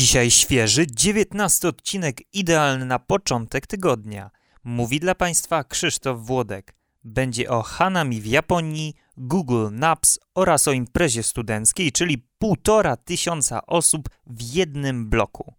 Dzisiaj świeży, 19 odcinek idealny na początek tygodnia. Mówi dla Państwa Krzysztof Włodek. Będzie o Hanami w Japonii, Google Maps oraz o imprezie studenckiej, czyli półtora tysiąca osób w jednym bloku.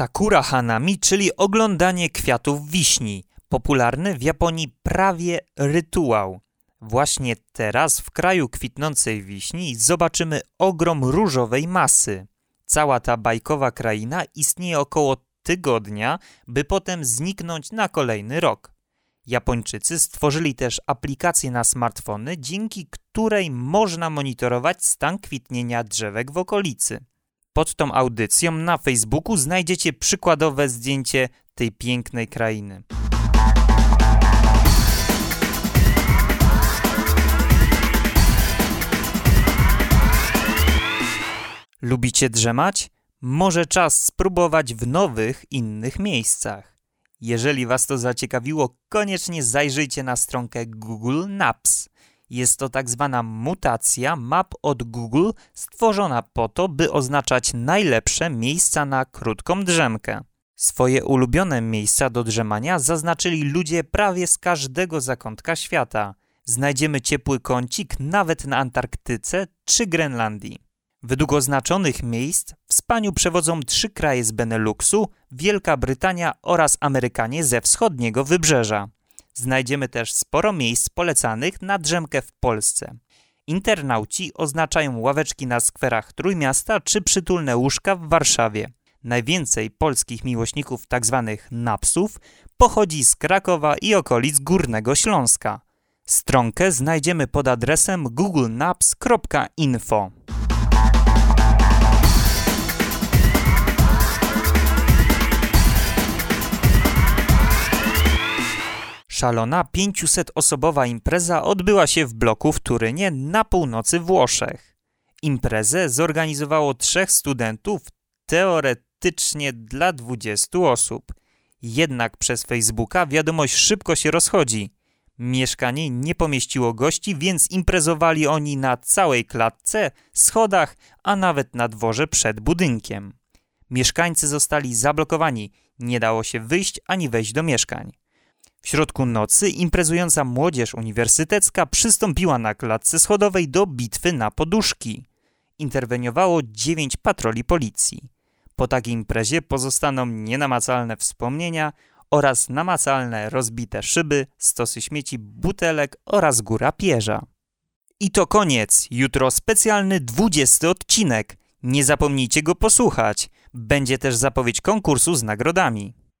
Sakura Hanami, czyli oglądanie kwiatów wiśni. Popularny w Japonii prawie rytuał. Właśnie teraz w kraju kwitnącej wiśni zobaczymy ogrom różowej masy. Cała ta bajkowa kraina istnieje około tygodnia, by potem zniknąć na kolejny rok. Japończycy stworzyli też aplikację na smartfony, dzięki której można monitorować stan kwitnienia drzewek w okolicy. Pod tą audycją na Facebooku znajdziecie przykładowe zdjęcie tej pięknej krainy. Lubicie drzemać? Może czas spróbować w nowych, innych miejscach. Jeżeli Was to zaciekawiło, koniecznie zajrzyjcie na stronkę Google Maps. Jest to tak zwana mutacja map od Google stworzona po to, by oznaczać najlepsze miejsca na krótką drzemkę. Swoje ulubione miejsca do drzemania zaznaczyli ludzie prawie z każdego zakątka świata. Znajdziemy ciepły kącik nawet na Antarktyce czy Grenlandii. Według oznaczonych miejsc w spaniu przewodzą trzy kraje z Beneluxu, Wielka Brytania oraz Amerykanie ze wschodniego wybrzeża. Znajdziemy też sporo miejsc polecanych na drzemkę w Polsce. Internauci oznaczają ławeczki na skwerach Trójmiasta czy przytulne łóżka w Warszawie. Najwięcej polskich miłośników tzw. Tak napsów pochodzi z Krakowa i okolic Górnego Śląska. Stronkę znajdziemy pod adresem googlemaps.info. Szalona 500-osobowa impreza odbyła się w bloku w Turynie na północy Włoszech. Imprezę zorganizowało trzech studentów, teoretycznie dla 20 osób. Jednak przez Facebooka wiadomość szybko się rozchodzi. Mieszkanie nie pomieściło gości, więc imprezowali oni na całej klatce, schodach, a nawet na dworze przed budynkiem. Mieszkańcy zostali zablokowani, nie dało się wyjść ani wejść do mieszkań. W środku nocy imprezująca młodzież uniwersytecka przystąpiła na klatce schodowej do bitwy na poduszki. Interweniowało dziewięć patroli policji. Po takiej imprezie pozostaną nienamacalne wspomnienia oraz namacalne rozbite szyby, stosy śmieci, butelek oraz góra pierza. I to koniec. Jutro specjalny 20 odcinek. Nie zapomnijcie go posłuchać. Będzie też zapowiedź konkursu z nagrodami.